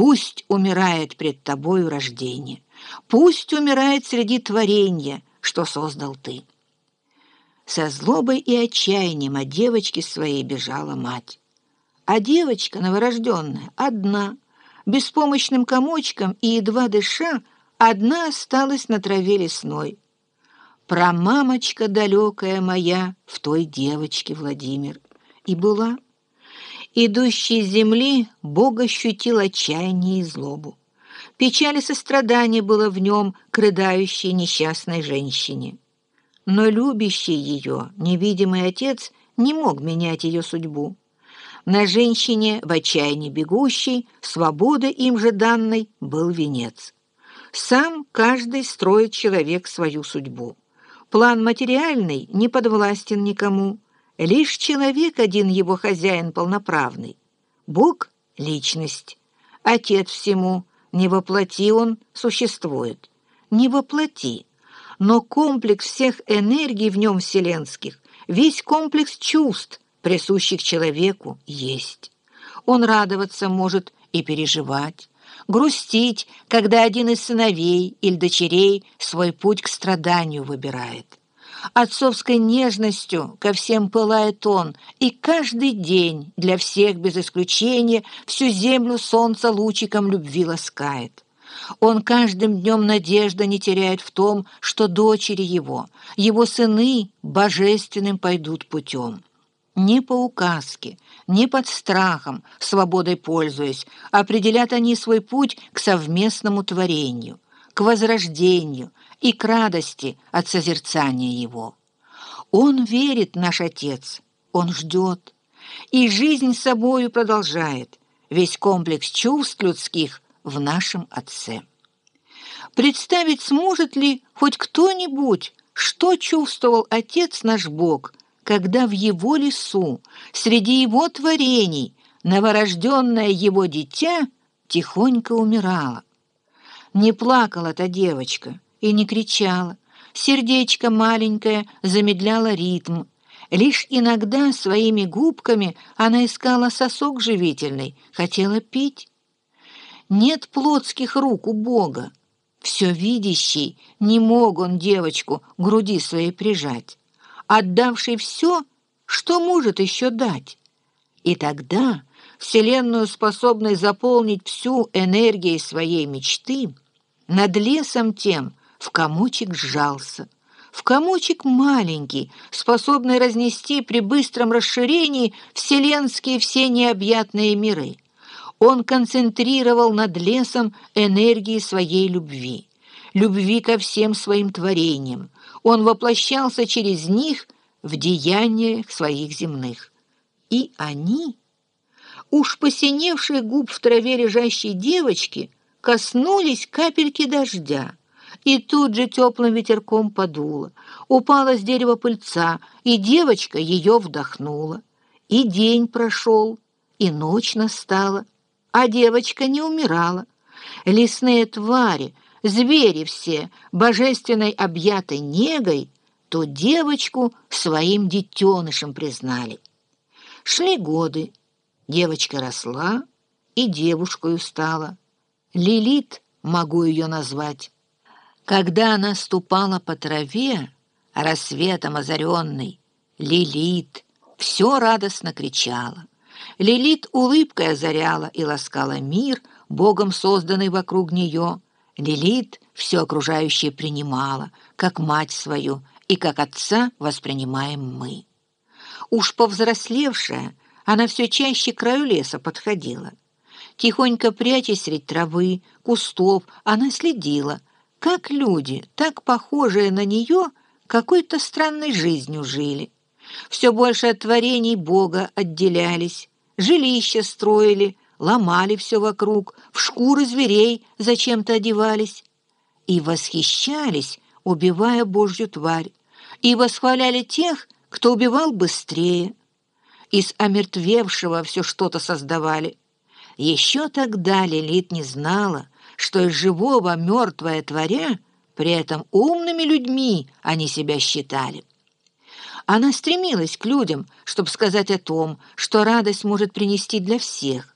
Пусть умирает пред тобою рождение, пусть умирает среди творения, что создал ты. Со злобой и отчаянием от девочки своей бежала мать. А девочка новорожденная, одна, беспомощным комочком и едва дыша, одна осталась на траве лесной. Промамочка далекая моя в той девочке, Владимир, и была — Идущий с земли, Бог ощутил отчаяние и злобу. Печаль и сострадание было в нем к рыдающей несчастной женщине. Но любящий ее, невидимый отец, не мог менять ее судьбу. На женщине, в отчаянии бегущей, свобода им же данной, был венец. Сам каждый строит человек свою судьбу. План материальный не подвластен никому – Лишь человек один его хозяин полноправный. Бог — личность, Отец всему, не воплоти он существует. Не воплоти, но комплекс всех энергий в нем вселенских, весь комплекс чувств, присущих человеку, есть. Он радоваться может и переживать, грустить, когда один из сыновей или дочерей свой путь к страданию выбирает. Отцовской нежностью ко всем пылает он, и каждый день для всех без исключения всю землю солнца лучиком любви ласкает. Он каждым днем надежда не теряет в том, что дочери его, его сыны божественным пойдут путем. Не по указке, не под страхом, свободой пользуясь, определят они свой путь к совместному творению, к возрождению, и к радости от созерцания его. Он верит, наш Отец, он ждет, и жизнь собою продолжает, весь комплекс чувств людских в нашем Отце. Представить сможет ли хоть кто-нибудь, что чувствовал Отец наш Бог, когда в Его лесу, среди Его творений, новорожденное Его дитя тихонько умирало? Не плакала та девочка, и не кричала. Сердечко маленькое замедляло ритм. Лишь иногда своими губками она искала сосок живительный, хотела пить. Нет плотских рук у Бога. Все видящий, не мог он девочку груди своей прижать, отдавший все, что может еще дать. И тогда Вселенную, способной заполнить всю энергией своей мечты, над лесом тем в комочек сжался. В комочек маленький, способный разнести при быстром расширении вселенские все необъятные миры. Он концентрировал над лесом энергии своей любви, любви ко всем своим творениям. Он воплощался через них в деяниях своих земных. И они, уж посиневших губ в траве лежащей девочки, коснулись капельки дождя, и тут же теплым ветерком подуло. Упала с дерева пыльца, и девочка ее вдохнула. И день прошел, и ночь настала, а девочка не умирала. Лесные твари, звери все, божественной объятой негой, то девочку своим детенышем признали. Шли годы, девочка росла и девушкою стала. Лилит могу ее назвать. Когда она ступала по траве, рассветом озаренной, Лилит все радостно кричала. Лилит улыбкой озаряла и ласкала мир, Богом созданный вокруг нее. Лилит все окружающее принимала, как мать свою, и как отца воспринимаем мы. Уж повзрослевшая, она все чаще к краю леса подходила. Тихонько прячась средь травы, кустов, она следила — как люди, так похожие на нее, какой-то странной жизнью жили. Все больше от творений Бога отделялись, жилища строили, ломали все вокруг, в шкуры зверей зачем-то одевались. И восхищались, убивая Божью тварь, и восхваляли тех, кто убивал быстрее. Из омертвевшего все что-то создавали. Еще тогда Лилит не знала, что из живого мертвое творя, при этом умными людьми они себя считали. Она стремилась к людям, чтобы сказать о том, что радость может принести для всех,